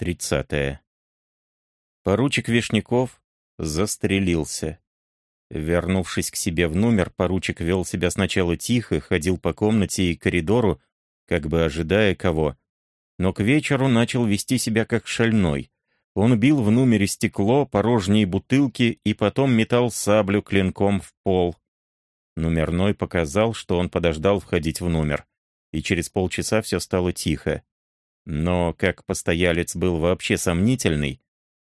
Тридцатое. Поручик Вишняков застрелился. Вернувшись к себе в номер, поручик вел себя сначала тихо, ходил по комнате и коридору, как бы ожидая кого. Но к вечеру начал вести себя как шальной. Он бил в номере стекло, порожние бутылки и потом метал саблю клинком в пол. Номерной показал, что он подождал входить в номер, и через полчаса все стало тихо. Но, как постоялец был вообще сомнительный,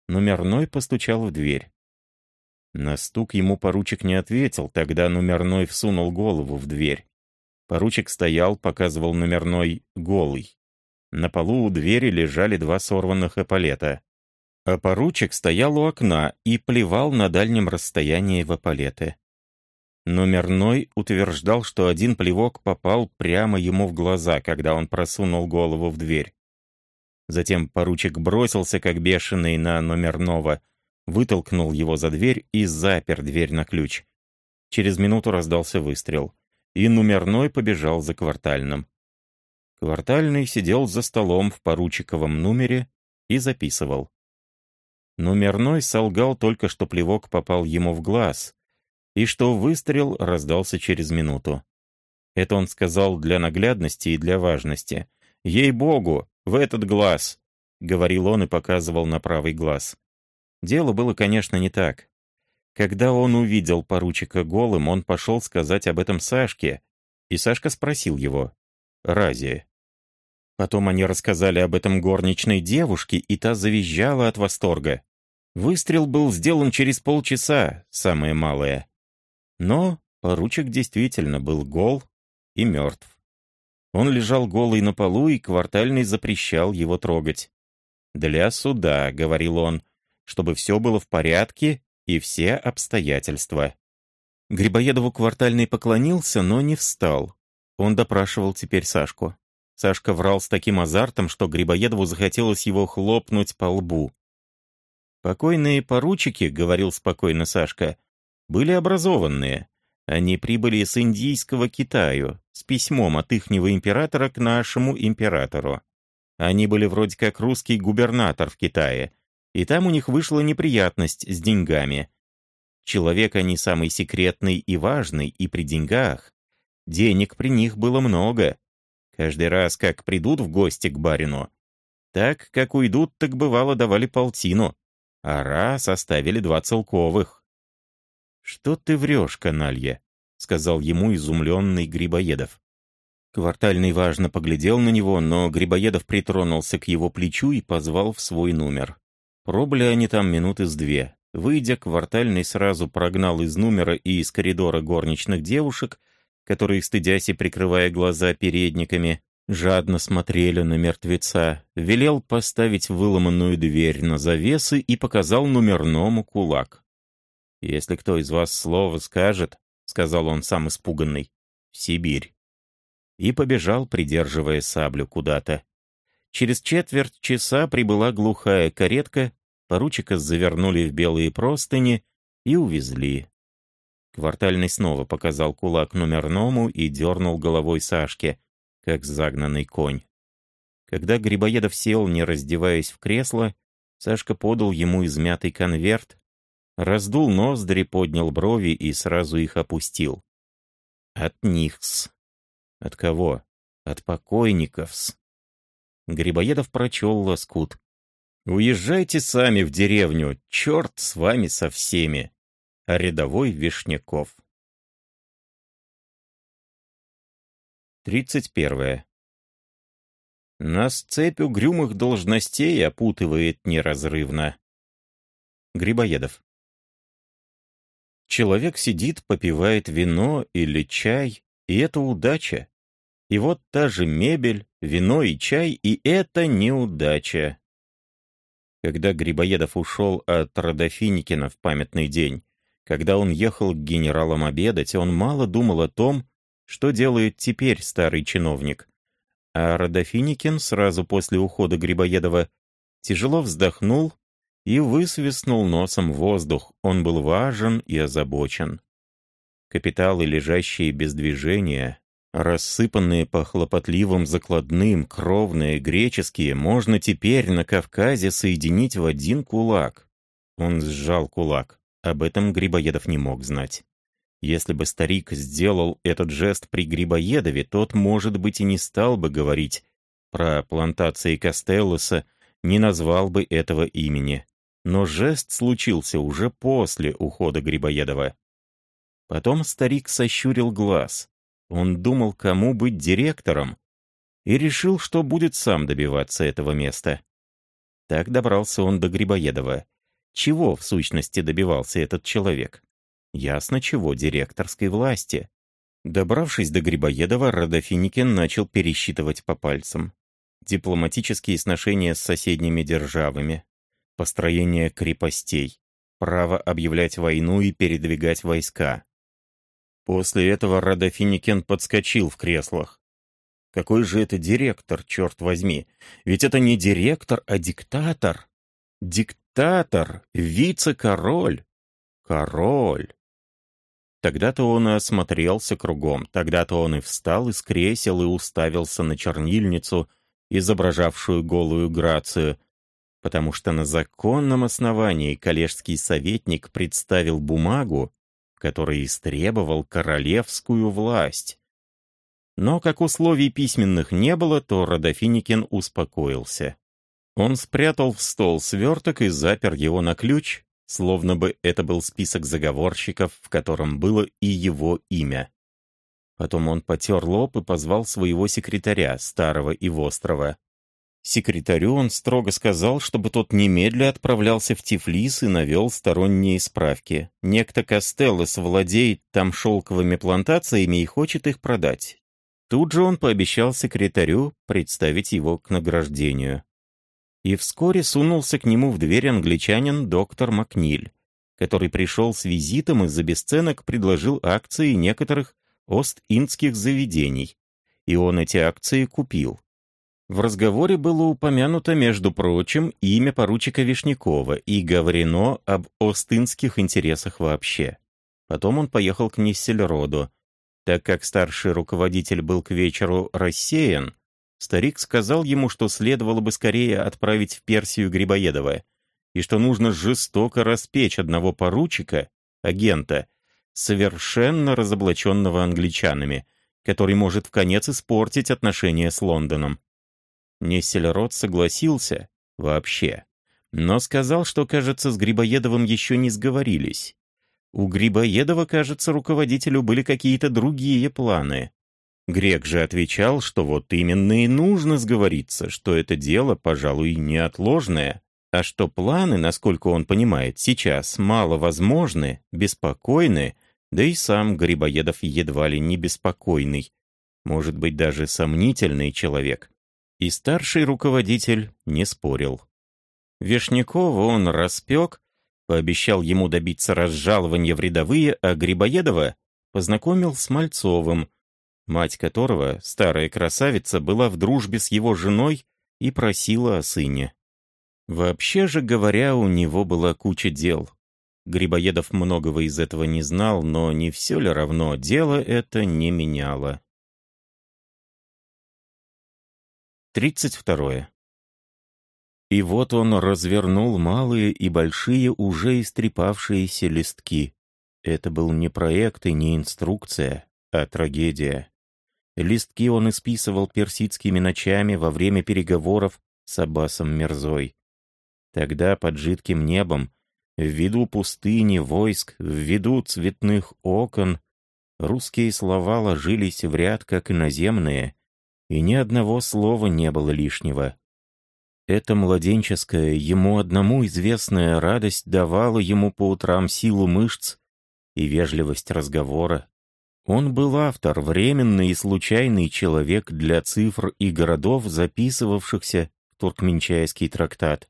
номерной постучал в дверь. На стук ему поручик не ответил, тогда номерной всунул голову в дверь. Поручик стоял, показывал номерной голый. На полу у двери лежали два сорванных эполета. А поручик стоял у окна и плевал на дальнем расстоянии в эполеты. Номерной утверждал, что один плевок попал прямо ему в глаза, когда он просунул голову в дверь. Затем поручик бросился, как бешеный, на номерного — вытолкнул его за дверь и запер дверь на ключ. Через минуту раздался выстрел, и номерной побежал за квартальным. Квартальный сидел за столом в поручиковом номере и записывал. Номерной солгал только, что плевок попал ему в глаз, и что выстрел раздался через минуту. Это он сказал для наглядности и для важности. «Ей-богу, в этот глаз!» — говорил он и показывал на правый глаз. Дело было, конечно, не так. Когда он увидел поручика голым, он пошел сказать об этом Сашке, и Сашка спросил его «Рази?». Потом они рассказали об этом горничной девушке, и та завизжала от восторга. Выстрел был сделан через полчаса, самое малое. Но поручик действительно был гол и мертв. Он лежал голый на полу, и квартальный запрещал его трогать. «Для суда», — говорил он, чтобы все было в порядке и все обстоятельства. Грибоедову квартальный поклонился, но не встал. Он допрашивал теперь Сашку. Сашка врал с таким азартом, что Грибоедову захотелось его хлопнуть по лбу. «Покойные поручики», — говорил спокойно Сашка, — «были образованные. Они прибыли с индийского Китаю, с письмом от ихнего императора к нашему императору. Они были вроде как русский губернатор в Китае, и там у них вышла неприятность с деньгами. Человек они самый секретный и важный, и при деньгах. Денег при них было много. Каждый раз, как придут в гости к барину, так, как уйдут, так бывало давали полтину, а раз оставили два целковых. «Что ты врешь, каналья?» — сказал ему изумленный Грибоедов. Квартальный важно поглядел на него, но Грибоедов притронулся к его плечу и позвал в свой номер. Пробыли они там минуты с две. Выйдя, квартальный сразу прогнал из номера и из коридора горничных девушек, которые, стыдясь и прикрывая глаза передниками, жадно смотрели на мертвеца, велел поставить выломанную дверь на завесы и показал номерному кулак. «Если кто из вас слово скажет», — сказал он сам испуганный, — «в Сибирь». И побежал, придерживая саблю куда-то. Через четверть часа прибыла глухая каретка, Поручика завернули в белые простыни и увезли. Квартальный снова показал кулак номерному и дернул головой Сашке, как загнанный конь. Когда Грибоедов сел, не раздеваясь в кресло, Сашка подал ему измятый конверт, раздул ноздри, поднял брови и сразу их опустил. От них-с. От кого? От покойников-с. Грибоедов прочел лоскут. Уезжайте сами в деревню, черт с вами со всеми. Рядовой Вишняков. 31. Нас цепь угрюмых должностей опутывает неразрывно. Грибоедов. Человек сидит, попивает вино или чай, и это удача. И вот та же мебель, вино и чай, и это неудача. Когда Грибоедов ушел от Родофиникина в памятный день, когда он ехал к генералам обедать, он мало думал о том, что делает теперь старый чиновник. А Родофиникин сразу после ухода Грибоедова тяжело вздохнул и высвистнул носом воздух. Он был важен и озабочен. Капиталы, лежащие без движения, Рассыпанные по хлопотливым закладным, кровные, греческие, можно теперь на Кавказе соединить в один кулак. Он сжал кулак. Об этом Грибоедов не мог знать. Если бы старик сделал этот жест при Грибоедове, тот, может быть, и не стал бы говорить про плантации Костеллоса, не назвал бы этого имени. Но жест случился уже после ухода Грибоедова. Потом старик сощурил глаз. Он думал, кому быть директором, и решил, что будет сам добиваться этого места. Так добрался он до Грибоедова. Чего, в сущности, добивался этот человек? Ясно чего, директорской власти. Добравшись до Грибоедова, Родофиникин начал пересчитывать по пальцам. Дипломатические сношения с соседними державами, построение крепостей, право объявлять войну и передвигать войска. После этого Родофиникен подскочил в креслах. Какой же это директор, черт возьми? Ведь это не директор, а диктатор. Диктатор, вице-король. Король. Тогда-то он и осмотрелся кругом, тогда-то он и встал из кресел и уставился на чернильницу, изображавшую голую грацию, потому что на законном основании коллежский советник представил бумагу, который истребовал королевскую власть. Но как условий письменных не было, то Родофиникин успокоился. Он спрятал в стол сверток и запер его на ключ, словно бы это был список заговорщиков, в котором было и его имя. Потом он потер лоб и позвал своего секретаря, старого и вострого. Секретарю он строго сказал, чтобы тот немедля отправлялся в Тифлис и навел сторонние справки. Некто Костеллос владеет там шелковыми плантациями и хочет их продать. Тут же он пообещал секретарю представить его к награждению и вскоре сунулся к нему в дверь англичанин доктор Макниль, который пришел с визитом и за бесценок предложил акции некоторых ост-индских заведений, и он эти акции купил. В разговоре было упомянуто, между прочим, имя поручика Вишнякова и говорено об остинских интересах вообще. Потом он поехал к Ниссельроду. Так как старший руководитель был к вечеру рассеян, Старик сказал ему, что следовало бы скорее отправить в Персию Грибоедова, и что нужно жестоко распечь одного поручика, агента, совершенно разоблаченного англичанами, который может в конец испортить отношения с Лондоном. Нессельрод согласился вообще, но сказал, что, кажется, с Грибоедовым еще не сговорились. У Грибоедова, кажется, руководителю были какие-то другие планы. Грек же отвечал, что вот именно и нужно сговориться, что это дело, пожалуй, неотложное, а что планы, насколько он понимает, сейчас маловозможны, беспокойны, да и сам Грибоедов едва ли не беспокойный, может быть, даже сомнительный человек. И старший руководитель не спорил. Вишнякова он распек, пообещал ему добиться разжалования в рядовые, а Грибоедова познакомил с Мальцовым, мать которого, старая красавица, была в дружбе с его женой и просила о сыне. Вообще же говоря, у него была куча дел. Грибоедов многого из этого не знал, но не все ли равно, дело это не меняло. 32. И вот он развернул малые и большие уже истрепавшиеся листки. Это был не проект и не инструкция, а трагедия. Листки он исписывал персидскими ночами во время переговоров с Аббасом Мерзой. Тогда под жидким небом, в виду пустыни, войск, в виду цветных окон, русские слова ложились в ряд, как иноземные, и ни одного слова не было лишнего. Эта младенческая, ему одному известная радость давала ему по утрам силу мышц и вежливость разговора. Он был автор, временный и случайный человек для цифр и городов, записывавшихся в туркменчайский трактат.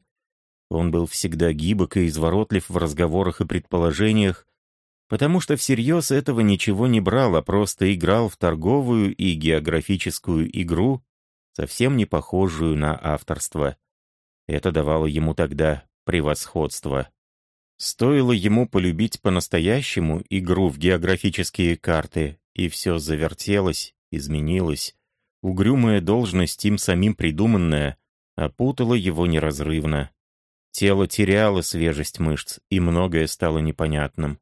Он был всегда гибок и изворотлив в разговорах и предположениях, потому что всерьез этого ничего не брал, а просто играл в торговую и географическую игру, совсем не похожую на авторство. Это давало ему тогда превосходство. Стоило ему полюбить по-настоящему игру в географические карты, и все завертелось, изменилась. Угрюмая должность, им самим придуманная, опутала его неразрывно. Тело теряло свежесть мышц, и многое стало непонятным.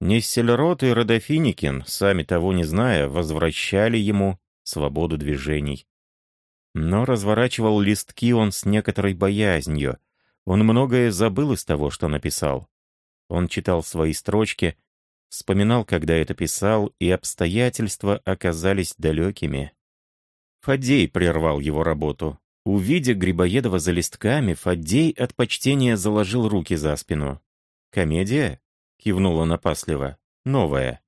Нессельрот и Родофиникин, сами того не зная, возвращали ему свободу движений. Но разворачивал листки он с некоторой боязнью. Он многое забыл из того, что написал. Он читал свои строчки, вспоминал, когда это писал, и обстоятельства оказались далекими. Фадей прервал его работу. Увидя Грибоедова за листками, Фадей от почтения заложил руки за спину. «Комедия?» — кивнул он опасливо. «Новая».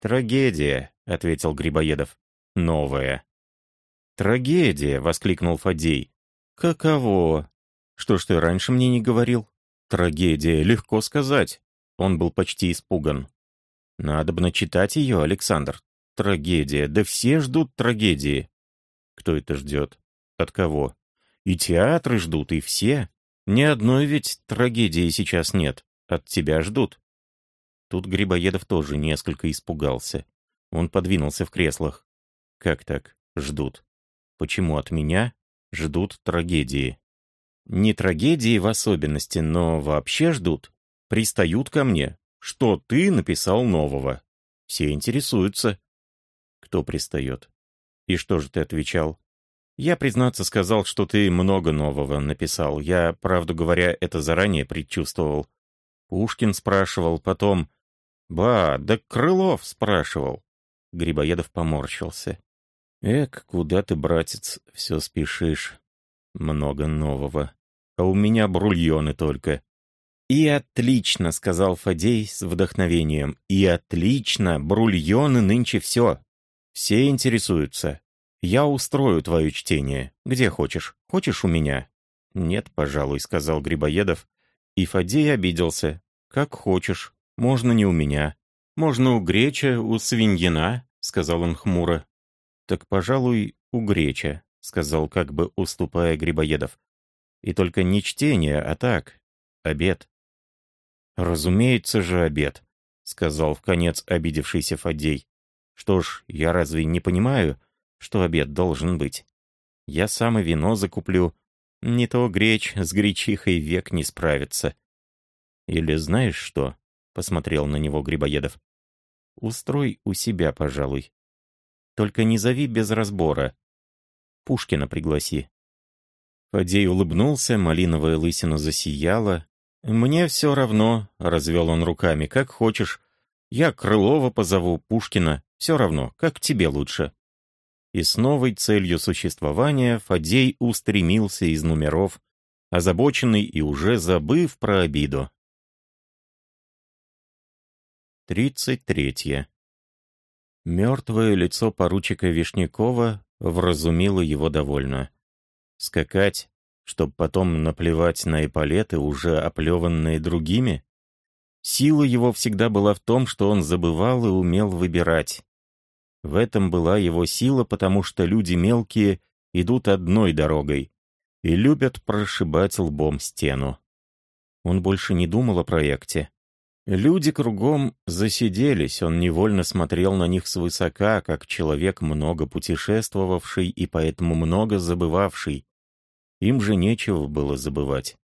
«Трагедия», — ответил Грибоедов. «Новая». «Трагедия!» — воскликнул Фадей. «Каково? Что ж ты раньше мне не говорил?» «Трагедия, легко сказать». Он был почти испуган. «Надо бы начитать ее, Александр. Трагедия, да все ждут трагедии». «Кто это ждет? От кого?» «И театры ждут, и все. Ни одной ведь трагедии сейчас нет. От тебя ждут». Тут Грибоедов тоже несколько испугался. Он подвинулся в креслах. «Как так? Ждут?» почему от меня ждут трагедии. Не трагедии в особенности, но вообще ждут. Пристают ко мне. Что ты написал нового? Все интересуются. Кто пристает? И что же ты отвечал? Я, признаться, сказал, что ты много нового написал. Я, правду говоря, это заранее предчувствовал. Пушкин спрашивал, потом... Ба, да Крылов спрашивал. Грибоедов поморщился. Эк, куда ты, братец, все спешишь? Много нового. А у меня брульоны только. «И отлично», — сказал Фадей с вдохновением. «И отлично, брульоны нынче все. Все интересуются. Я устрою твое чтение. Где хочешь. Хочешь у меня?» «Нет, пожалуй», — сказал Грибоедов. И Фадей обиделся. «Как хочешь. Можно не у меня. Можно у Греча, у Свиньина», — сказал он хмуро. «Так, пожалуй, у Греча», — сказал, как бы уступая Грибоедов. «И только не чтение, а так, обед». «Разумеется же, обед», — сказал в конец обидевшийся Фадей. «Что ж, я разве не понимаю, что обед должен быть? Я сам и вино закуплю. Не то греч с гречихой век не справится». «Или знаешь что?» — посмотрел на него Грибоедов. «Устрой у себя, пожалуй. Только не зови без разбора. Пушкина пригласи». Фадей улыбнулся, малиновая лысина засияла. «Мне все равно», — развел он руками, — «как хочешь. Я Крылова позову, Пушкина. Все равно, как тебе лучше». И с новой целью существования Фадей устремился из номеров, озабоченный и уже забыв про обиду. Тридцать третье. Мертвое лицо поручика Вишнякова вразумило его довольно. Скакать, чтобы потом наплевать на эполеты, уже оплеванные другими? Сила его всегда была в том, что он забывал и умел выбирать. В этом была его сила, потому что люди мелкие идут одной дорогой и любят прошибать лбом стену. Он больше не думал о проекте. Люди кругом засиделись, он невольно смотрел на них свысока, как человек, много путешествовавший и поэтому много забывавший. Им же нечего было забывать.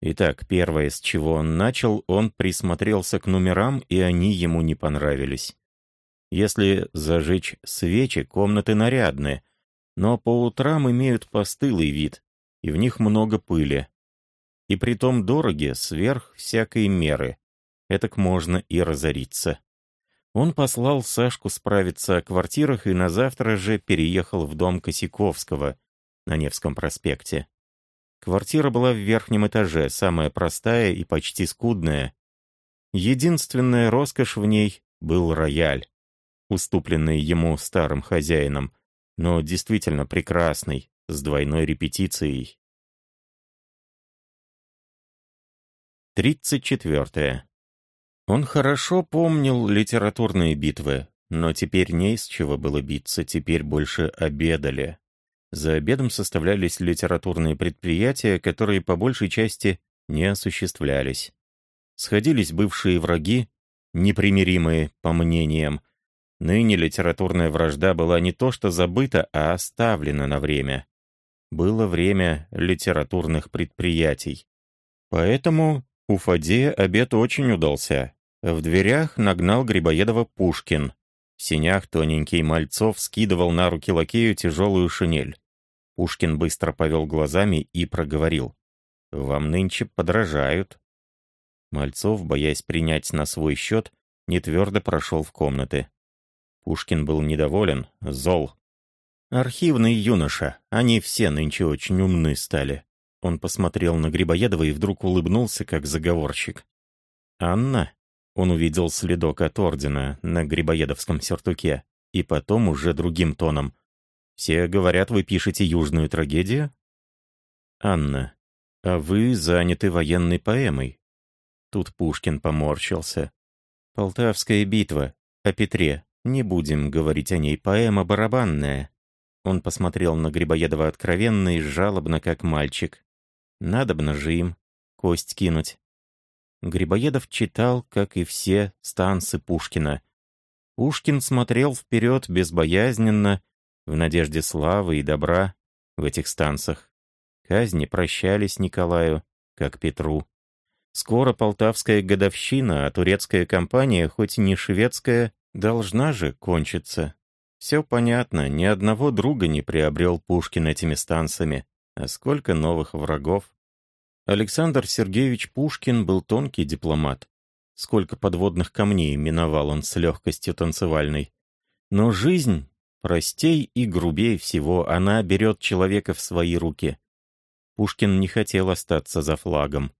Итак, первое, с чего он начал, он присмотрелся к номерам, и они ему не понравились. Если зажечь свечи, комнаты нарядные, но по утрам имеют постылый вид, и в них много пыли. И притом дороги сверх всякой меры — Этак можно и разориться. Он послал Сашку справиться о квартирах и на завтра же переехал в дом Косяковского на Невском проспекте. Квартира была в верхнем этаже, самая простая и почти скудная. Единственная роскошь в ней был рояль, уступленный ему старым хозяином, но действительно прекрасный, с двойной репетицией. Тридцать четвертое. Он хорошо помнил литературные битвы, но теперь не из чего было биться, теперь больше обедали. За обедом составлялись литературные предприятия, которые по большей части не осуществлялись. Сходились бывшие враги, непримиримые по мнениям, Ныне литературная вражда была не то что забыта, а оставлена на время. Было время литературных предприятий. Поэтому у Фадея обед очень удался. В дверях нагнал Грибоедова Пушкин. В синях тоненький Мальцов скидывал на руки лакею тяжелую шинель. Пушкин быстро повел глазами и проговорил. «Вам нынче подражают». Мальцов, боясь принять на свой счет, нетвердо прошел в комнаты. Пушкин был недоволен, зол. «Архивный юноша, они все нынче очень умны стали». Он посмотрел на Грибоедова и вдруг улыбнулся, как заговорщик. «Анна?» Он увидел следок от ордена на Грибоедовском сюртуке. И потом уже другим тоном. «Все говорят, вы пишете южную трагедию?» «Анна, а вы заняты военной поэмой?» Тут Пушкин поморщился. «Полтавская битва. О Петре. Не будем говорить о ней. Поэма барабанная». Он посмотрел на Грибоедова откровенно и жалобно, как мальчик. «Надобно же им кость кинуть». Грибоедов читал, как и все, станцы Пушкина. Пушкин смотрел вперед безбоязненно, в надежде славы и добра в этих станцах. Казни прощались Николаю, как Петру. Скоро полтавская годовщина, а турецкая компания, хоть и не шведская, должна же кончиться. Все понятно, ни одного друга не приобрел Пушкин этими станциями, а сколько новых врагов. Александр Сергеевич Пушкин был тонкий дипломат. Сколько подводных камней миновал он с легкостью танцевальной. Но жизнь, простей и грубей всего, она берет человека в свои руки. Пушкин не хотел остаться за флагом.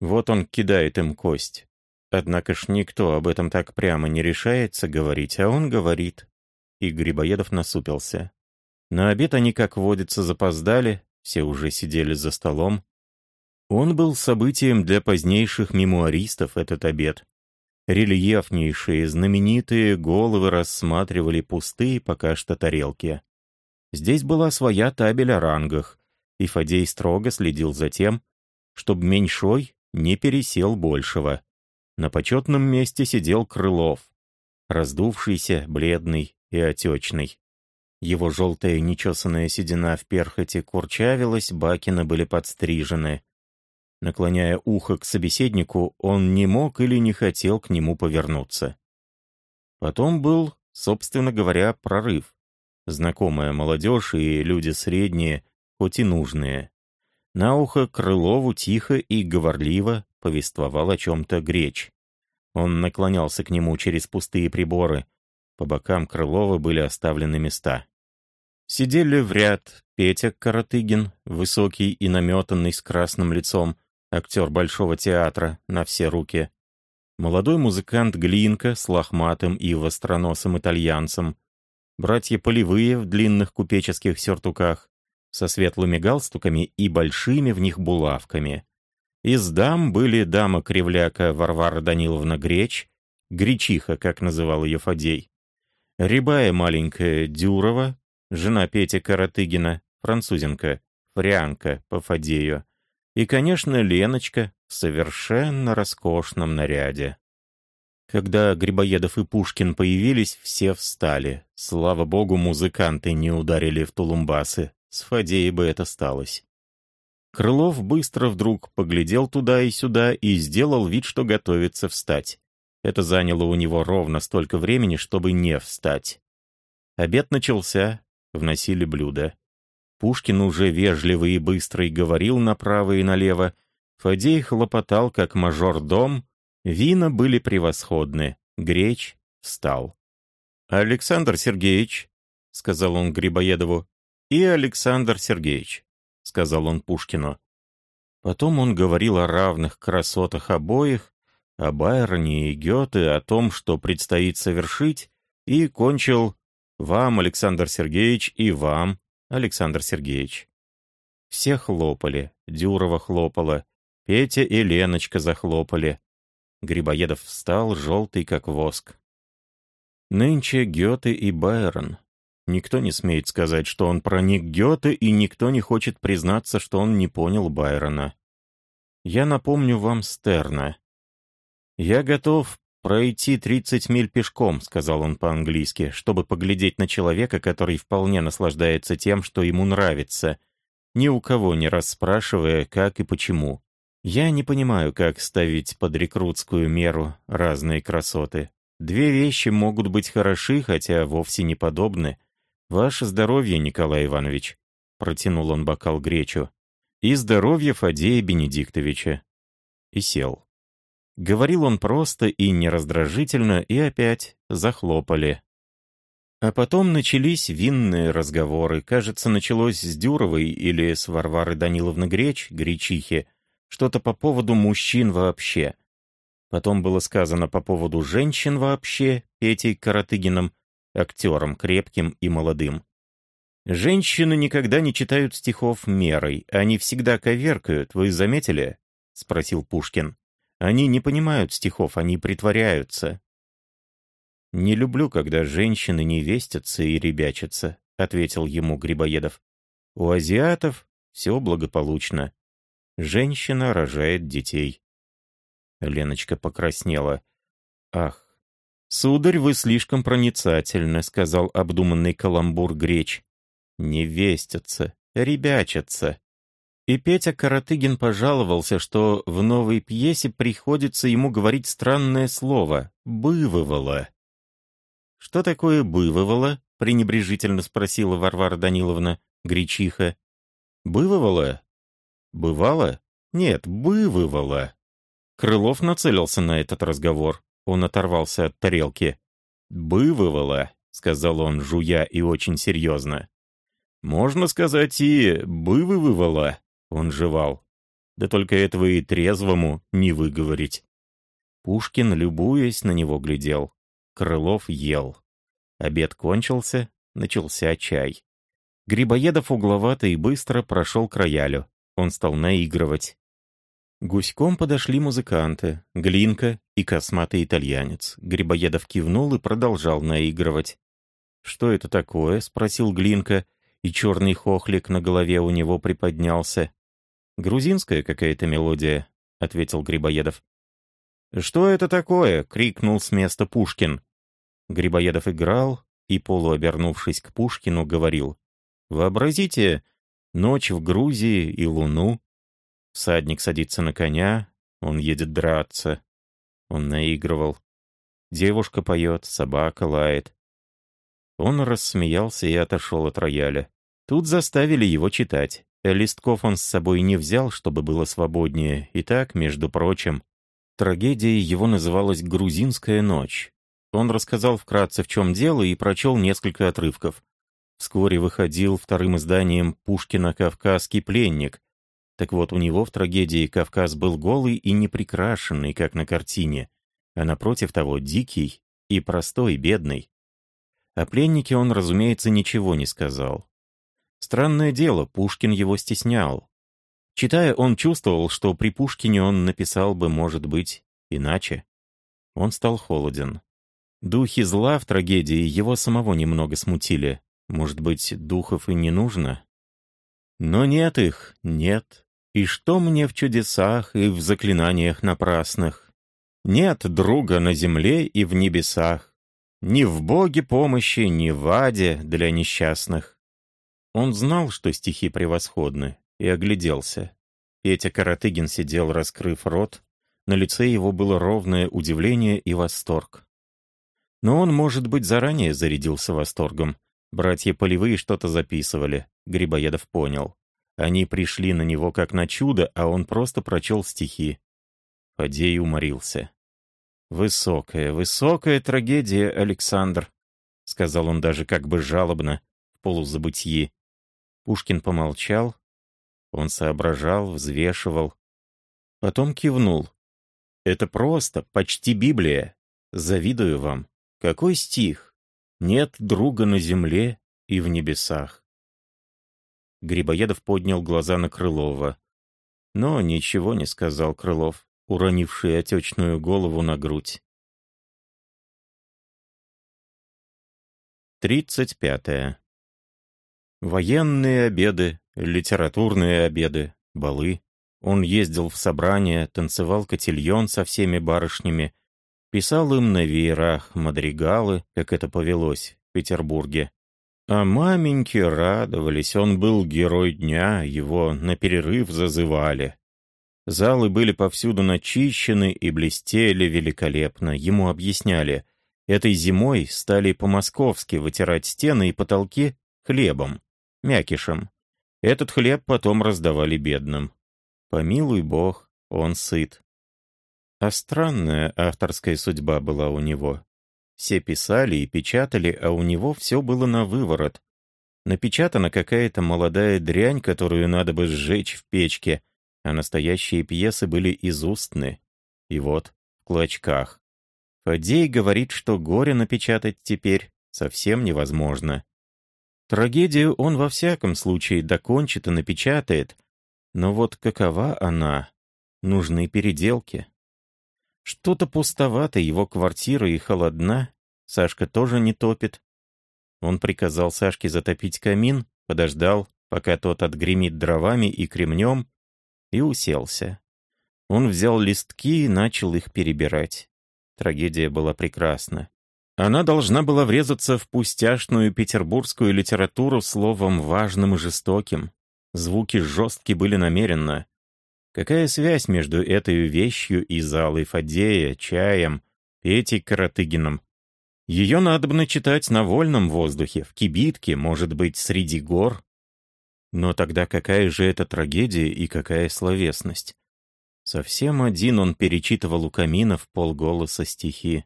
Вот он кидает им кость. Однако ж никто об этом так прямо не решается говорить, а он говорит. И Грибоедов насупился. На обед они, как водится, запоздали, все уже сидели за столом. Он был событием для позднейших мемуаристов, этот обед. Рельефнейшие, знаменитые головы рассматривали пустые пока что тарелки. Здесь была своя табель о рангах, и Фадей строго следил за тем, чтобы меньшой не пересел большего. На почетном месте сидел Крылов, раздувшийся, бледный и отечный. Его желтая нечесанная седина в перхоти курчавилась, бакины были подстрижены. Наклоняя ухо к собеседнику, он не мог или не хотел к нему повернуться. Потом был, собственно говоря, прорыв. Знакомая молодежь и люди средние, хоть и нужные. На ухо Крылову тихо и говорливо повествовал о чем-то Греч. Он наклонялся к нему через пустые приборы. По бокам Крылова были оставлены места. Сидели в ряд Петя Каратыгин, высокий и наметанный с красным лицом, актер Большого театра, на все руки. Молодой музыкант Глинка с лохматым и востроносым итальянцем. Братья Полевые в длинных купеческих сюртуках, со светлыми галстуками и большими в них булавками. Из дам были дама-кривляка Варвара Даниловна Греч, Гречиха, как называл ее Фадей, рябая маленькая Дюрова, жена Пети Каратыгина, французенка, фрянка по Фадею, и, конечно, Леночка в совершенно роскошном наряде. Когда Грибоедов и Пушкин появились, все встали. Слава богу, музыканты не ударили в тулумбасы. С Фадеей бы это сталось. Крылов быстро вдруг поглядел туда и сюда и сделал вид, что готовится встать. Это заняло у него ровно столько времени, чтобы не встать. Обед начался, вносили блюда. Пушкин уже вежливый и быстрый говорил направо и налево. Фадей хлопотал, как мажор-дом. Вина были превосходны. Греч встал. «Александр Сергеевич», — сказал он Грибоедову, — «и Александр Сергеевич», — сказал он Пушкину. Потом он говорил о равных красотах обоих, о Байроне и Гёте, о том, что предстоит совершить, и кончил «Вам, Александр Сергеевич, и вам, Александр Сергеевич. Все хлопали, Дюрова хлопала, Петя и Леночка захлопали. Грибоедов встал, желтый как воск. Нынче Гёте и Байрон. Никто не смеет сказать, что он проник Гёте, и никто не хочет признаться, что он не понял Байрона. Я напомню вам Стерна. Я готов «Пройти 30 миль пешком», — сказал он по-английски, чтобы поглядеть на человека, который вполне наслаждается тем, что ему нравится, ни у кого не расспрашивая, как и почему. Я не понимаю, как ставить под рекрутскую меру разные красоты. Две вещи могут быть хороши, хотя вовсе не подобны. Ваше здоровье, Николай Иванович, — протянул он бокал гречу, — и здоровье Фадея Бенедиктовича. И сел. Говорил он просто и нераздражительно, и опять захлопали. А потом начались винные разговоры. Кажется, началось с Дюровой или с Варвары Даниловны Греч, Гречихи, что-то по поводу мужчин вообще. Потом было сказано по поводу женщин вообще, Петей Каратыгином, актером крепким и молодым. «Женщины никогда не читают стихов мерой, они всегда коверкают, вы заметили?» — спросил Пушкин. «Они не понимают стихов, они притворяются». «Не люблю, когда женщины не вестятся и ребячатся», — ответил ему Грибоедов. «У азиатов все благополучно. Женщина рожает детей. Леночка покраснела. «Ах, сударь, вы слишком проницательны», — сказал обдуманный каламбур Греч. «Не вестятся, ребячатся». И Петя Каратыгин пожаловался, что в новой пьесе приходится ему говорить странное слово «бывывало». «Что такое «бывывало»?» — пренебрежительно спросила Варвара Даниловна, гречиха. «Бывывало? Бывало? Нет, бывывало. Крылов нацелился на этот разговор. Он оторвался от тарелки. «Бывывало», — сказал он, жуя и очень серьезно. «Можно сказать и бывывывало», — он жевал. «Да только этого и трезвому не выговорить». Пушкин, любуясь, на него глядел. Крылов ел. Обед кончился, начался чай. Грибоедов угловато и быстро прошел к роялю. Он стал наигрывать. Гуськом подошли музыканты, Глинка и косматый итальянец. Грибоедов кивнул и продолжал наигрывать. «Что это такое?» — спросил Глинка, и черный хохлик на голове у него приподнялся. «Грузинская какая-то мелодия», — ответил Грибоедов. «Что это такое?» — крикнул с места Пушкин. Грибоедов играл и, полуобернувшись к Пушкину, говорил. «Вообразите, Ночь в Грузии и луну. Всадник садится на коня, он едет драться. Он наигрывал. Девушка поет, собака лает. Он рассмеялся и отошел от рояля. Тут заставили его читать. Листков он с собой не взял, чтобы было свободнее. И так, между прочим, трагедией его называлась «Грузинская ночь». Он рассказал вкратце, в чем дело, и прочел несколько отрывков. Вскоре выходил вторым изданием Пушкина «Кавказский пленник». Так вот, у него в трагедии Кавказ был голый и неприкрашенный, как на картине, а напротив того дикий и простой, бедный. О пленнике он, разумеется, ничего не сказал. Странное дело, Пушкин его стеснял. Читая, он чувствовал, что при Пушкине он написал бы, может быть, иначе. Он стал холоден. Духи зла в трагедии его самого немного смутили. Может быть, духов и не нужно? Но нет их, нет. И что мне в чудесах и в заклинаниях напрасных? Нет друга на земле и в небесах. Ни в Боге помощи, ни в аде для несчастных. Он знал, что стихи превосходны, и огляделся. Петя Каратыгин сидел, раскрыв рот. На лице его было ровное удивление и восторг. Но он, может быть, заранее зарядился восторгом. Братья Полевые что-то записывали. Грибоедов понял. Они пришли на него как на чудо, а он просто прочел стихи. Фадей уморился. «Высокая, высокая трагедия, Александр», — сказал он даже как бы жалобно, в полузабытии. Пушкин помолчал. Он соображал, взвешивал. Потом кивнул. «Это просто, почти Библия. Завидую вам. Какой стих? Нет друга на земле и в небесах. Грибоедов поднял глаза на Крылова. Но ничего не сказал Крылов, уронивший отечную голову на грудь. Тридцать пятое. Военные обеды, литературные обеды, балы. Он ездил в собрания, танцевал котельон со всеми барышнями, Писал им на веерах мадригалы, как это повелось в Петербурге. А маменьки радовались, он был герой дня, его на перерыв зазывали. Залы были повсюду начищены и блестели великолепно. Ему объясняли, этой зимой стали по-московски вытирать стены и потолки хлебом, мякишем. Этот хлеб потом раздавали бедным. Помилуй бог, он сыт. А странная авторская судьба была у него. Все писали и печатали, а у него все было на выворот. Напечатана какая-то молодая дрянь, которую надо бы сжечь в печке, а настоящие пьесы были изустны. И вот, в клочках. Фадей говорит, что горе напечатать теперь совсем невозможно. Трагедию он во всяком случае докончит и напечатает, но вот какова она? Нужны переделки. Что-то пустовато, его квартира и холодна. Сашка тоже не топит. Он приказал Сашке затопить камин, подождал, пока тот отгремит дровами и кремнем, и уселся. Он взял листки и начал их перебирать. Трагедия была прекрасна. Она должна была врезаться в пустяшную петербургскую литературу словом важным и жестоким. Звуки жесткие были намеренно. Какая связь между этой вещью и залой Фадея, чаем, Петей Каратыгином? Ее надо читать на вольном воздухе, в кибитке, может быть, среди гор. Но тогда какая же это трагедия и какая словесность? Совсем один он перечитывал у камина в полголоса стихи.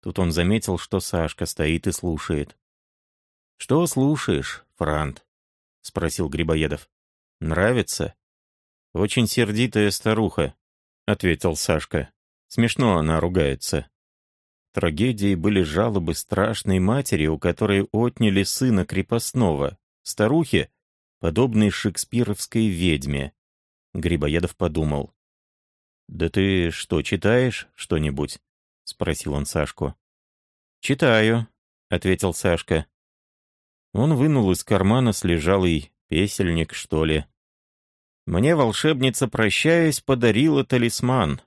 Тут он заметил, что Сашка стоит и слушает. «Что слушаешь, Франт?» — спросил Грибоедов. «Нравится?» «Очень сердитая старуха», — ответил Сашка. «Смешно она ругается». Трагедией были жалобы страшной матери, у которой отняли сына крепостного, старухи, подобной шекспировской ведьме. Грибоедов подумал. «Да ты что, читаешь что-нибудь?» — спросил он Сашку. «Читаю», — ответил Сашка. Он вынул из кармана слежалый песельник, что ли, мне волшебница, прощаясь, подарила талисман.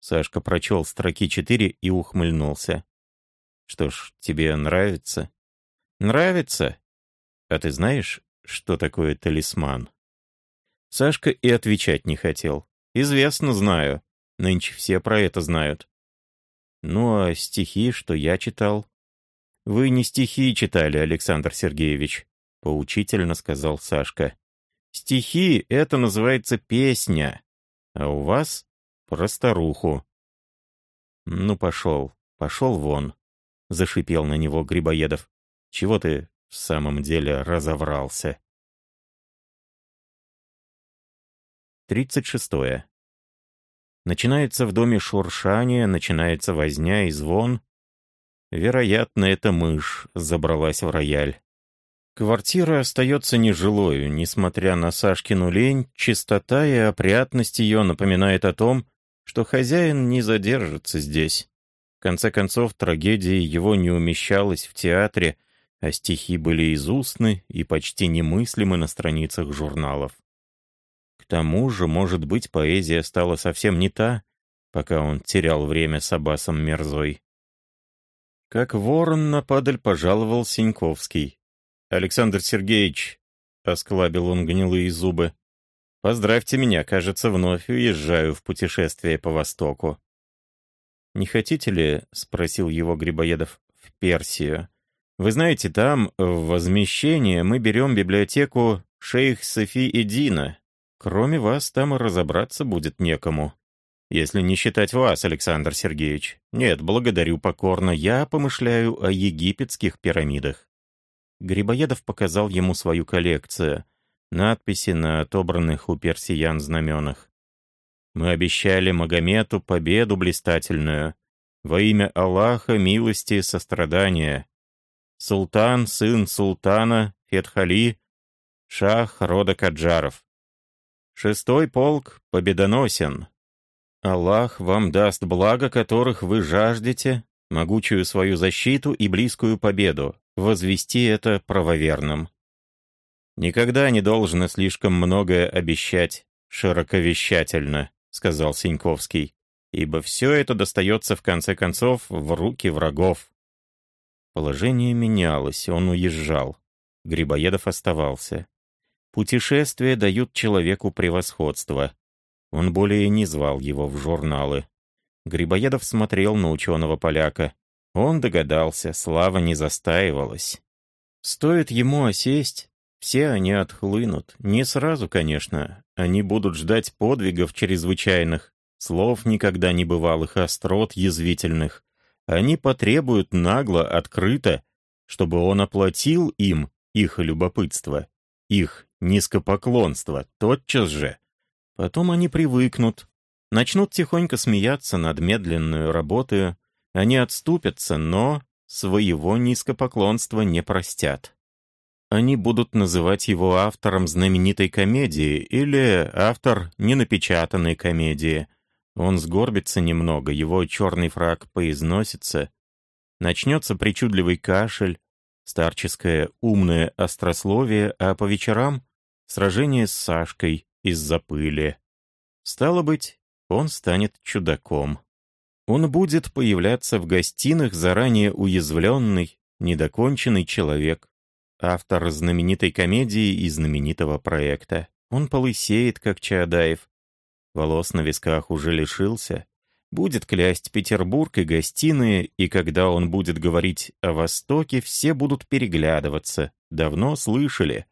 Сашка прочел строки четыре и ухмыльнулся. Что ж, тебе нравится? Нравится? А ты знаешь, что такое талисман? Сашка и отвечать не хотел. Известно, знаю. Нынче все про это знают. Ну, а стихи, что я читал? Вы не стихи читали, Александр Сергеевич, поучительно сказал Сашка. Стихи — это называется песня, а у вас — про старуху. Ну, пошел, пошел вон, — зашипел на него Грибоедов. Чего ты в самом деле разоврался? Тридцать шестое. Начинается в доме шуршание, начинается возня и звон. Вероятно, эта мышь забралась в рояль. Квартира остается нежилою, несмотря на Сашкину лень, чистота и опрятность ее напоминает о том, что хозяин не задержится здесь. В конце концов, трагедия его не умещалась в театре, а стихи были изустны и почти немыслимы на страницах журналов. К тому же, может быть, поэзия стала совсем не та, пока он терял время с Абасом Мерзой. Как ворон на падаль пожаловал Синьковский. «Александр Сергеевич», — осклабил он гнилые зубы, — «поздравьте меня, кажется, вновь уезжаю в путешествие по Востоку». «Не хотите ли, — спросил его Грибоедов, — в Персию? Вы знаете, там, в возмещение, мы берем библиотеку шейх Софи и. Кроме вас, там разобраться будет некому. Если не считать вас, Александр Сергеевич. Нет, благодарю покорно, я помышляю о египетских пирамидах. Грибоедов показал ему свою коллекцию, надписи на отобранных у персиян знаменах. «Мы обещали Магомету победу блистательную, во имя Аллаха милости сострадания. Султан, сын султана, Фетхали, шах рода Каджаров. Шестой полк победоносен. Аллах вам даст благо, которых вы жаждете, могучую свою защиту и близкую победу, возвести это правоверным. «Никогда не должно слишком многое обещать широковещательно», — сказал Синьковский. ибо все это достается в конце концов в руки врагов. Положение менялось, он уезжал. Грибоедов оставался. Путешествия дают человеку превосходство. Он более не звал его в журналы. Грибоедов смотрел на ученого-поляка. Он догадался, слава не застаивалась. Стоит ему осесть, все они отхлынут. Не сразу, конечно. Они будут ждать подвигов чрезвычайных, слов никогда не бывалых, острот язвительных. Они потребуют нагло, открыто, чтобы он оплатил им их любопытство, их низкопоклонство тотчас же. Потом они привыкнут, начнут тихонько смеяться над медленную работою, они отступятся, но своего низкопоклонства не простят. Они будут называть его автором знаменитой комедии или автор ненапечатанной комедии. Он сгорбится немного, его черный фраг поизносится. Начнется причудливый кашель, старческое умное острословие, а по вечерам — сражение с Сашкой из-за пыли. Стало быть, он станет чудаком. Он будет появляться в гостиных заранее уязвленный, недоконченный человек, автор знаменитой комедии и знаменитого проекта. Он полысеет, как Чаадаев. Волос на висках уже лишился. Будет клясть Петербург и гостиные, и когда он будет говорить о Востоке, все будут переглядываться. Давно слышали.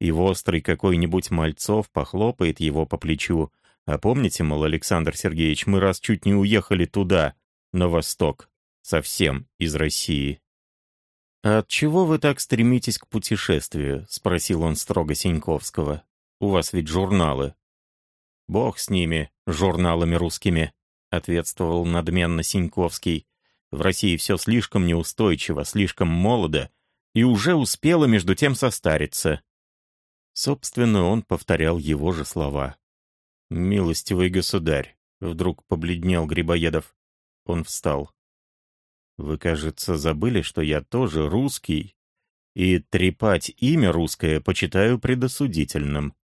И в острый какой-нибудь Мальцов похлопает его по плечу, а помните, мол, Александр Сергеевич, мы раз чуть не уехали туда, на восток, совсем из России. «А от чего вы так стремитесь к путешествию?» — спросил он строго Синьковского. «У вас ведь журналы». «Бог с ними, журналами русскими», — ответствовал надменно Синьковский. «В России все слишком неустойчиво, слишком молодо, и уже успело между тем состариться». Собственно, он повторял его же слова. «Милостивый государь», — вдруг побледнел Грибоедов. Он встал. «Вы, кажется, забыли, что я тоже русский, и трепать имя русское почитаю предосудительным».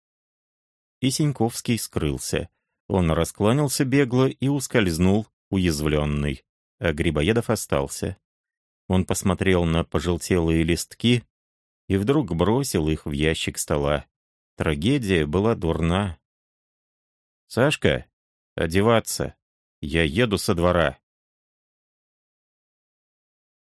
И Синьковский скрылся. Он раскланялся бегло и ускользнул, уязвленный. А Грибоедов остался. Он посмотрел на пожелтелые листки и вдруг бросил их в ящик стола. Трагедия была дурна, «Сашка, одеваться. Я еду со двора».